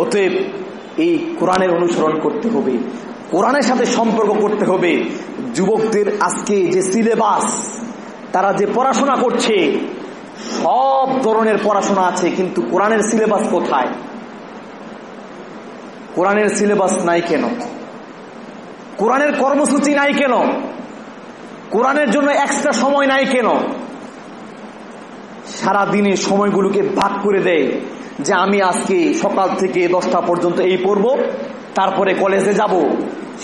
অতএব এই কোরআনের অনুসরণ করতে হবে। কোরআনের সাথে সম্পর্ক করতে হবে। যুবকদের আজকে যে সিলেবাস, তারা যে পড়াশোনা করছে, সব ধরনের পড়াশোনা আছে, কিন্তু কোরআনের সিলেবাস কোথায়? কোরআনের সিলেবাস নাই কেন? কোরআনের কর্মসূচি নাই কেন? কোরআনের জন্য এক্সট্রা সময় নাই কেন? সারা দিনে সময়গুলোকে ভাগ করে দেয়। যে আমি আজকে সকাল থেকে দশটা পর্যন্ত এই পড়ব, তারপরে কলেজে যাব,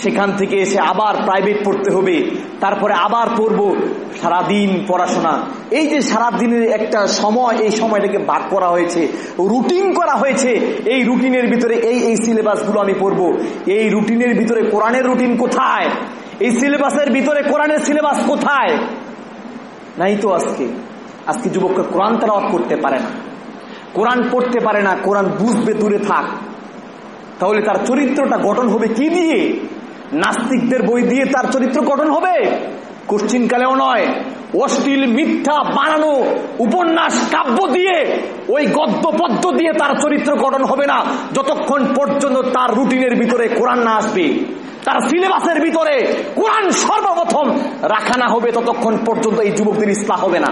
সেখান থেকে এসে আবার প্রাইভেট পড়তে হবে, তারপরে আবার পড়ব সারাদিন পড়াশোনা। এই যে সারাদিনের একটা সময়, এই সময়টাকে ভাগ করা হয়েছে রুটিন করা হয়েছে, এই রুটিনের ভিতরে এই এই সিলেবাসগুলো আমি পড়ব। এই রুটিনের ভিতরে কোরআনের রুটিন কোথায়? এই সিলেবাসের ভিতরে কোরআনের সিলেবাস কোথায়? নাই তো আজকে। আজকে যুবককে কোরআন তালাওয়াত করতে পারে না। কোরআন পড়তে পারে না, কোরআন বুঝবে, দূরে থাক। তাহলে তার চরিত্রটা গঠন হবে কি দিয়ে? নাস্তিকদের বই দিয়ে তার চরিত্র গঠন হবে? কোশ্চিন কালেও নয়। অশ্লীল মিথ্যা বানানো উপন্যাস, কাব্য দিয়ে, ওই গদ্য পদ্য দিয়ে তার চরিত্র গঠন হবে না। যতক্ষণ পর্যন্ত তার রুটিনের ভিতরে কোরআন না আসবে, তার সিলেবাসের ভিতরে কোরআন সর্বপ্রথম রাখা না হবে, ততক্ষণ পর্যন্ত এই যুবকদের ইসলাম হবে না।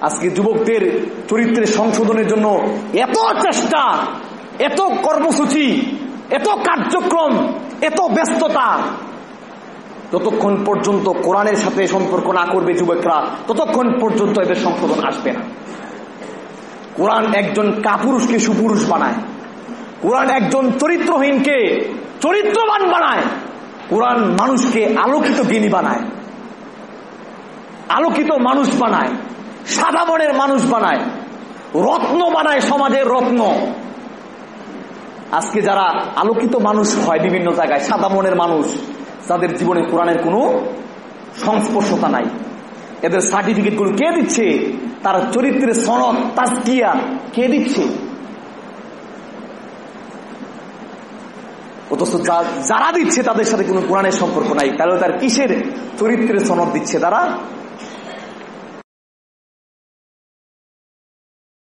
আজকে যুবকদের চরিত্রের সংশোধনের জন্য এত চেষ্টা, এত কর্মসূচি, এত কার্যক্রম, এত ব্যস্ততা, ততক্ষণ পর্যন্ত কোরআনের সাথে সম্পর্ক না করবে যুবকরা, ততক্ষণ পর্যন্ত এদের সংশোধন আসবে না। কোরআন একজন কাপুরুষকে সুপুরুষ বানায়। কোরআন একজন চরিত্রহীনকে চরিত্রবান বানায়। কোরআন মানুষকে আলোকিত জ্ঞানী বানায়। আলোকিত মানুষ বানায়। সাদা মনের মানুষ বানায়, রত্ন বানায় সমাজের রত্ন। আজকে যারা আলোকিত মানুষ হয় বিভিন্ন জায়গায় সাদা মনের মানুষ, যাদের জীবনে কোরআনের কোনো সংস্পর্শতা নাই, এদের সার্টিফিকেটগুলো কে দিচ্ছে? তার চরিত্রের সনদ তাস্কিয়া কে দিচ্ছে? অথচ যারা দিচ্ছে তাদের সাথে কোনো কোরআনের সম্পর্ক নাই, তাহলে তার কিসের চরিত্রের সনদ দিচ্ছে তারা?